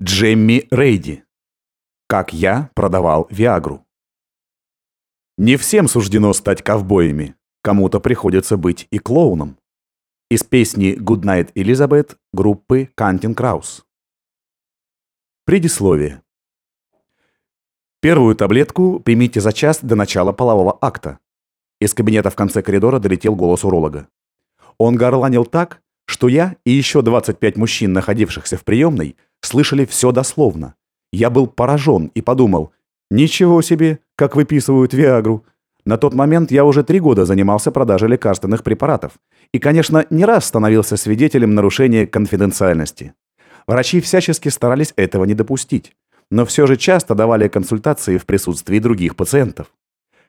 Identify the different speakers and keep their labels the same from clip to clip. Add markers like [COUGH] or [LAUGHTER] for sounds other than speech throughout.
Speaker 1: Джемми Рейди. Как я продавал Виагру. Не всем суждено стать ковбоями. Кому-то приходится быть и клоуном. Из песни «Goodnight, Elizabeth» группы Кантин Краус. Предисловие. Первую таблетку примите за час до начала полового акта. Из кабинета в конце коридора долетел голос уролога. Он горланил так, что я и еще 25 мужчин, находившихся в приемной, слышали все дословно. Я был поражен и подумал, ничего себе, как выписывают Виагру. На тот момент я уже три года занимался продажей лекарственных препаратов. И, конечно, не раз становился свидетелем нарушения конфиденциальности. Врачи всячески старались этого не допустить. Но все же часто давали консультации в присутствии других пациентов.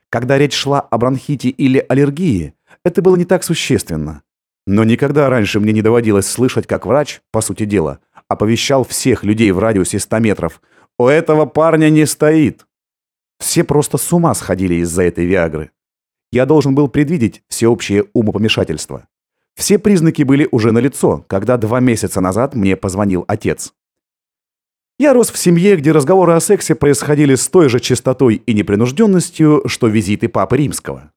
Speaker 1: Когда речь шла о бронхите или аллергии, это было не так существенно. Но никогда раньше мне не доводилось слышать, как врач, по сути дела, оповещал всех людей в радиусе 100 метров. «У этого парня не стоит!» Все просто с ума сходили из-за этой Виагры. Я должен был предвидеть всеобщее умопомешательство. Все признаки были уже налицо, когда два месяца назад мне позвонил отец. Я рос в семье, где разговоры о сексе происходили с той же чистотой и непринужденностью, что визиты Папы Римского.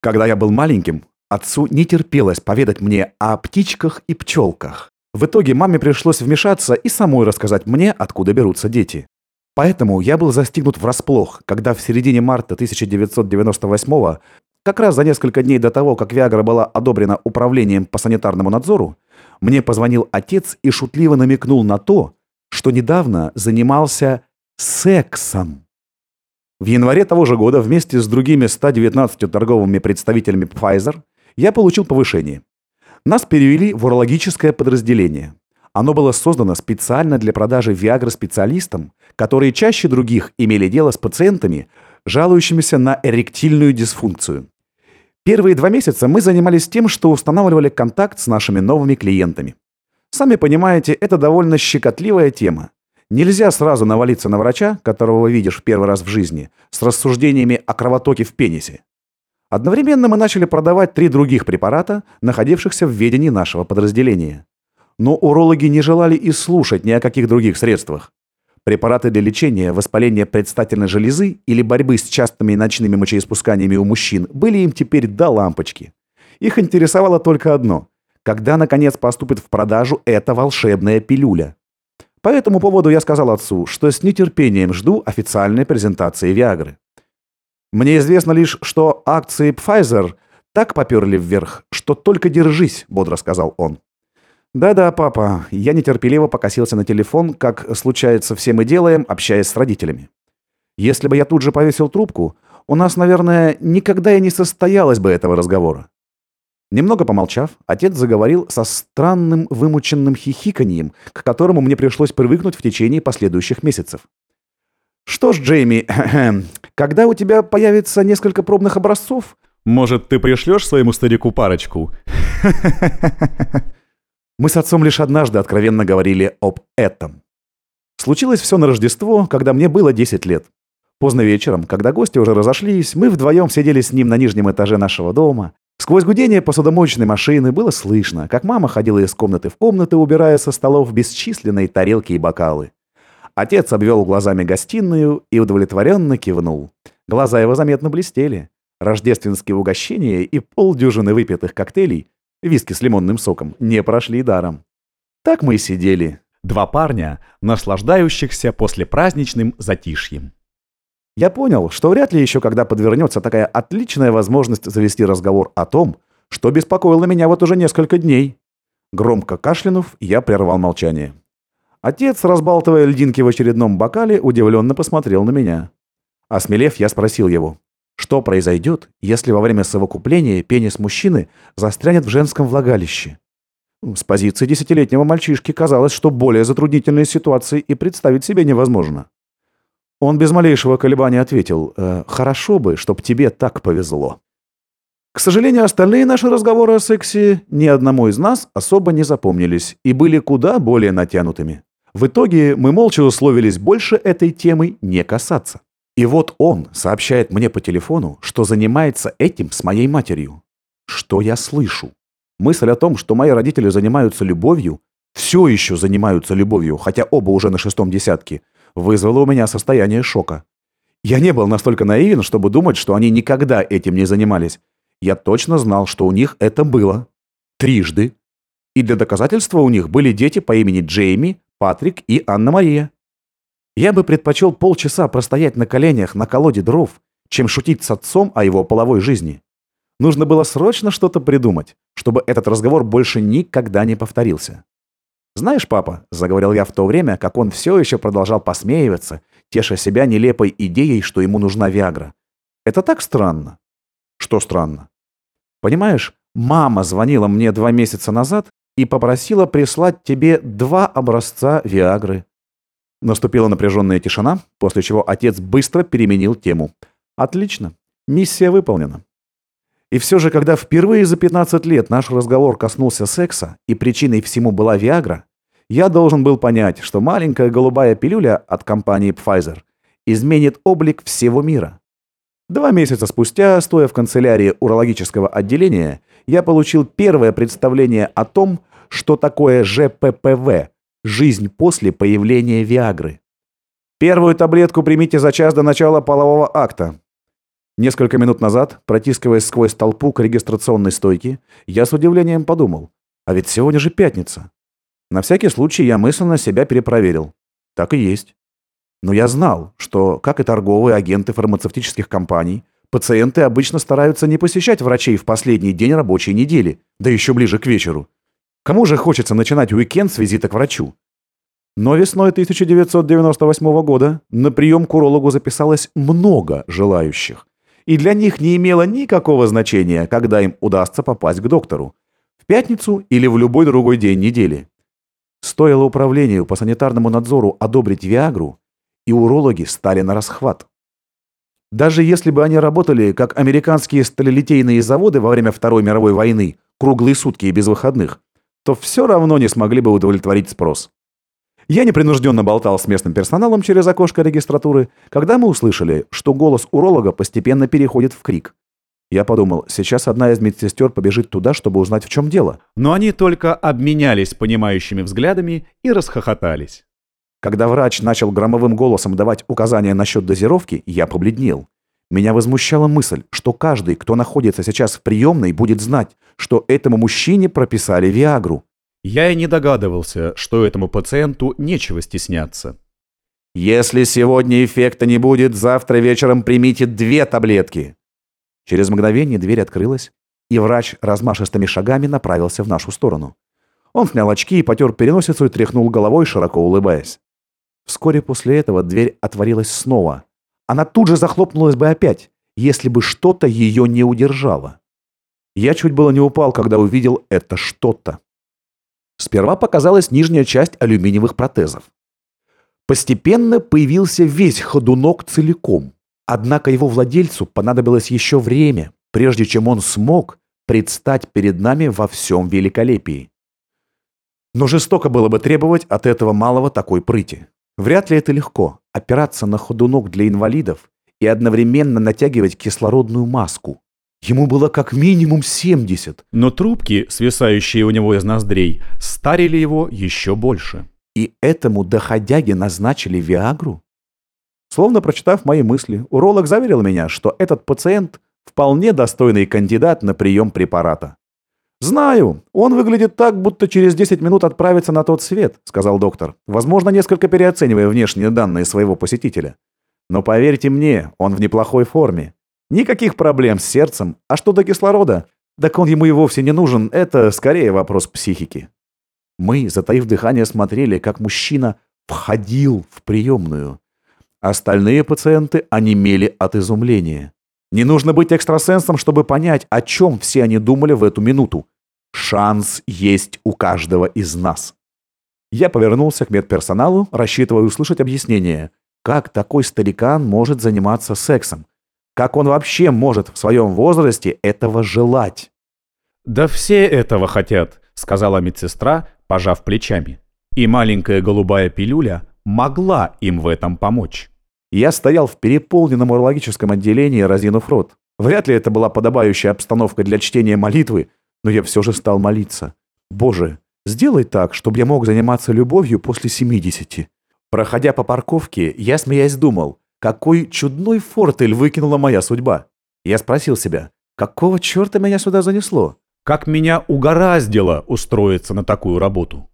Speaker 1: Когда я был маленьким, отцу не терпелось поведать мне о птичках и пчелках. В итоге маме пришлось вмешаться и самой рассказать мне, откуда берутся дети. Поэтому я был застигнут врасплох, когда в середине марта 1998 как раз за несколько дней до того, как Виагра была одобрена управлением по санитарному надзору, мне позвонил отец и шутливо намекнул на то, что недавно занимался сексом. В январе того же года вместе с другими 119 торговыми представителями Pfizer я получил повышение. Нас перевели в урологическое подразделение. Оно было создано специально для продажи Viagra специалистам, которые чаще других имели дело с пациентами, жалующимися на эректильную дисфункцию. Первые два месяца мы занимались тем, что устанавливали контакт с нашими новыми клиентами. Сами понимаете, это довольно щекотливая тема. Нельзя сразу навалиться на врача, которого видишь в первый раз в жизни, с рассуждениями о кровотоке в пенисе. Одновременно мы начали продавать три других препарата, находившихся в ведении нашего подразделения. Но урологи не желали и слушать ни о каких других средствах. Препараты для лечения воспаления предстательной железы или борьбы с частыми ночными мочеиспусканиями у мужчин были им теперь до лампочки. Их интересовало только одно – когда, наконец, поступит в продажу эта волшебная пилюля. По этому поводу я сказал отцу, что с нетерпением жду официальной презентации Виагры. Мне известно лишь, что акции Pfizer так поперли вверх, что только держись, бодро сказал он. Да-да, папа, я нетерпеливо покосился на телефон, как случается все мы делаем, общаясь с родителями. Если бы я тут же повесил трубку, у нас, наверное, никогда и не состоялось бы этого разговора. Немного помолчав, отец заговорил со странным вымученным хихиканьем, к которому мне пришлось привыкнуть в течение последующих месяцев. «Что ж, Джейми, [CLEARS THROAT] когда у тебя появится несколько пробных образцов,
Speaker 2: может, ты пришлешь своему старику парочку?» [LAUGHS]
Speaker 1: Мы с отцом лишь однажды откровенно говорили об этом. Случилось все на Рождество, когда мне было 10 лет. Поздно вечером, когда гости уже разошлись, мы вдвоем сидели с ним на нижнем этаже нашего дома. Сквозь гудение посудомоечной машины было слышно, как мама ходила из комнаты в комнаты, убирая со столов бесчисленные тарелки и бокалы. Отец обвел глазами гостиную и удовлетворенно кивнул. Глаза его заметно блестели. Рождественские угощения и полдюжины выпитых коктейлей, виски с лимонным соком, не прошли даром. Так мы и сидели.
Speaker 2: Два парня, наслаждающихся после праздничным затишьем.
Speaker 1: Я понял, что вряд ли еще когда подвернется такая отличная возможность завести разговор о том, что беспокоило меня вот уже несколько дней. Громко кашлянув, я прервал молчание. Отец, разбалтывая льдинки в очередном бокале, удивленно посмотрел на меня. Осмелев, я спросил его, что произойдет, если во время совокупления пенис мужчины застрянет в женском влагалище? С позиции десятилетнего мальчишки казалось, что более затруднительной ситуации и представить себе невозможно. Он без малейшего колебания ответил, э, «Хорошо бы, чтоб тебе так повезло». К сожалению, остальные наши разговоры о сексе ни одному из нас особо не запомнились и были куда более натянутыми. В итоге мы молча условились больше этой темы не касаться. И вот он сообщает мне по телефону, что занимается этим с моей матерью. Что я слышу? Мысль о том, что мои родители занимаются любовью, все еще занимаются любовью, хотя оба уже на шестом десятке, вызвало у меня состояние шока. Я не был настолько наивен, чтобы думать, что они никогда этим не занимались. Я точно знал, что у них это было. Трижды. И для доказательства у них были дети по имени Джейми, Патрик и Анна-Мария. Я бы предпочел полчаса простоять на коленях на колоде дров, чем шутить с отцом о его половой жизни. Нужно было срочно что-то придумать, чтобы этот разговор больше никогда не повторился. «Знаешь, папа», — заговорил я в то время, как он все еще продолжал посмеиваться, теша себя нелепой идеей, что ему нужна Виагра. «Это так странно». «Что странно?» «Понимаешь, мама звонила мне два месяца назад и попросила прислать тебе два образца Виагры». Наступила напряженная тишина, после чего отец быстро переменил тему. «Отлично. Миссия выполнена». И все же, когда впервые за 15 лет наш разговор коснулся секса, и причиной всему была Виагра, я должен был понять, что маленькая голубая пилюля от компании Pfizer изменит облик всего мира. Два месяца спустя, стоя в канцелярии урологического отделения, я получил первое представление о том, что такое ЖППВ – жизнь после появления Виагры. Первую таблетку примите за час до начала полового акта. Несколько минут назад, протискиваясь сквозь толпу к регистрационной стойке, я с удивлением подумал, а ведь сегодня же пятница. На всякий случай я мысленно себя перепроверил. Так и есть. Но я знал, что, как и торговые агенты фармацевтических компаний, пациенты обычно стараются не посещать врачей в последний день рабочей недели, да еще ближе к вечеру. Кому же хочется начинать уикенд с визита к врачу? Но весной 1998 года на прием к урологу записалось много желающих и для них не имело никакого значения, когда им удастся попасть к доктору. В пятницу или в любой другой день недели. Стоило управлению по санитарному надзору одобрить Виагру, и урологи стали на расхват. Даже если бы они работали, как американские сталелитейные заводы во время Второй мировой войны, круглые сутки и без выходных, то все равно не смогли бы удовлетворить спрос. Я непринужденно болтал с местным персоналом через окошко регистратуры, когда мы услышали, что голос уролога постепенно переходит в крик. Я подумал, сейчас одна из медсестер побежит туда, чтобы узнать, в чем дело.
Speaker 2: Но они только обменялись понимающими взглядами и расхохотались.
Speaker 1: Когда врач начал громовым голосом давать указания насчет дозировки, я побледнел. Меня возмущала мысль, что каждый, кто находится сейчас в приемной, будет знать, что этому мужчине прописали Виагру.
Speaker 2: Я и не догадывался, что этому пациенту нечего стесняться.
Speaker 1: «Если сегодня эффекта не будет, завтра вечером примите две таблетки». Через мгновение дверь открылась, и врач размашистыми шагами направился в нашу сторону. Он снял очки и потер переносицу и тряхнул головой, широко улыбаясь. Вскоре после этого дверь отворилась снова. Она тут же захлопнулась бы опять, если бы что-то ее не удержало. Я чуть было не упал, когда увидел это что-то. Сперва показалась нижняя часть алюминиевых протезов. Постепенно появился весь ходунок целиком. Однако его владельцу понадобилось еще время, прежде чем он смог предстать перед нами во всем великолепии. Но жестоко было бы требовать от этого малого такой прыти. Вряд ли это легко – опираться на ходунок для инвалидов и одновременно натягивать кислородную маску. Ему было как минимум 70.
Speaker 2: Но трубки, свисающие у него из ноздрей, старили его еще больше.
Speaker 1: И этому доходяге назначили Виагру? Словно прочитав мои мысли, уролог заверил меня, что этот пациент вполне достойный кандидат на прием препарата. «Знаю, он выглядит так, будто через 10 минут отправится на тот свет», — сказал доктор, возможно, несколько переоценивая внешние данные своего посетителя. «Но поверьте мне, он в неплохой форме. Никаких проблем с сердцем. А что до кислорода? Так он ему и вовсе не нужен. Это скорее вопрос психики. Мы, затаив дыхание, смотрели, как мужчина входил в приемную. Остальные пациенты онемели от изумления. Не нужно быть экстрасенсом, чтобы понять, о чем все они думали в эту минуту. Шанс есть у каждого из нас. Я повернулся к медперсоналу, рассчитывая услышать объяснение, как такой старикан может заниматься сексом. Как он вообще может в своем возрасте этого желать?
Speaker 2: «Да все этого хотят», — сказала медсестра, пожав плечами. И маленькая голубая пилюля могла им в этом помочь.
Speaker 1: Я стоял в переполненном урологическом отделении, разинув рот. Вряд ли это была подобающая обстановка для чтения молитвы, но я все же стал молиться. «Боже, Сделай так, чтобы я мог заниматься любовью после 70. Проходя по парковке, я, смеясь, думал, какой чудной фортель выкинула моя судьба. Я спросил себя, какого черта меня сюда занесло?
Speaker 2: Как меня угораздило устроиться на такую работу.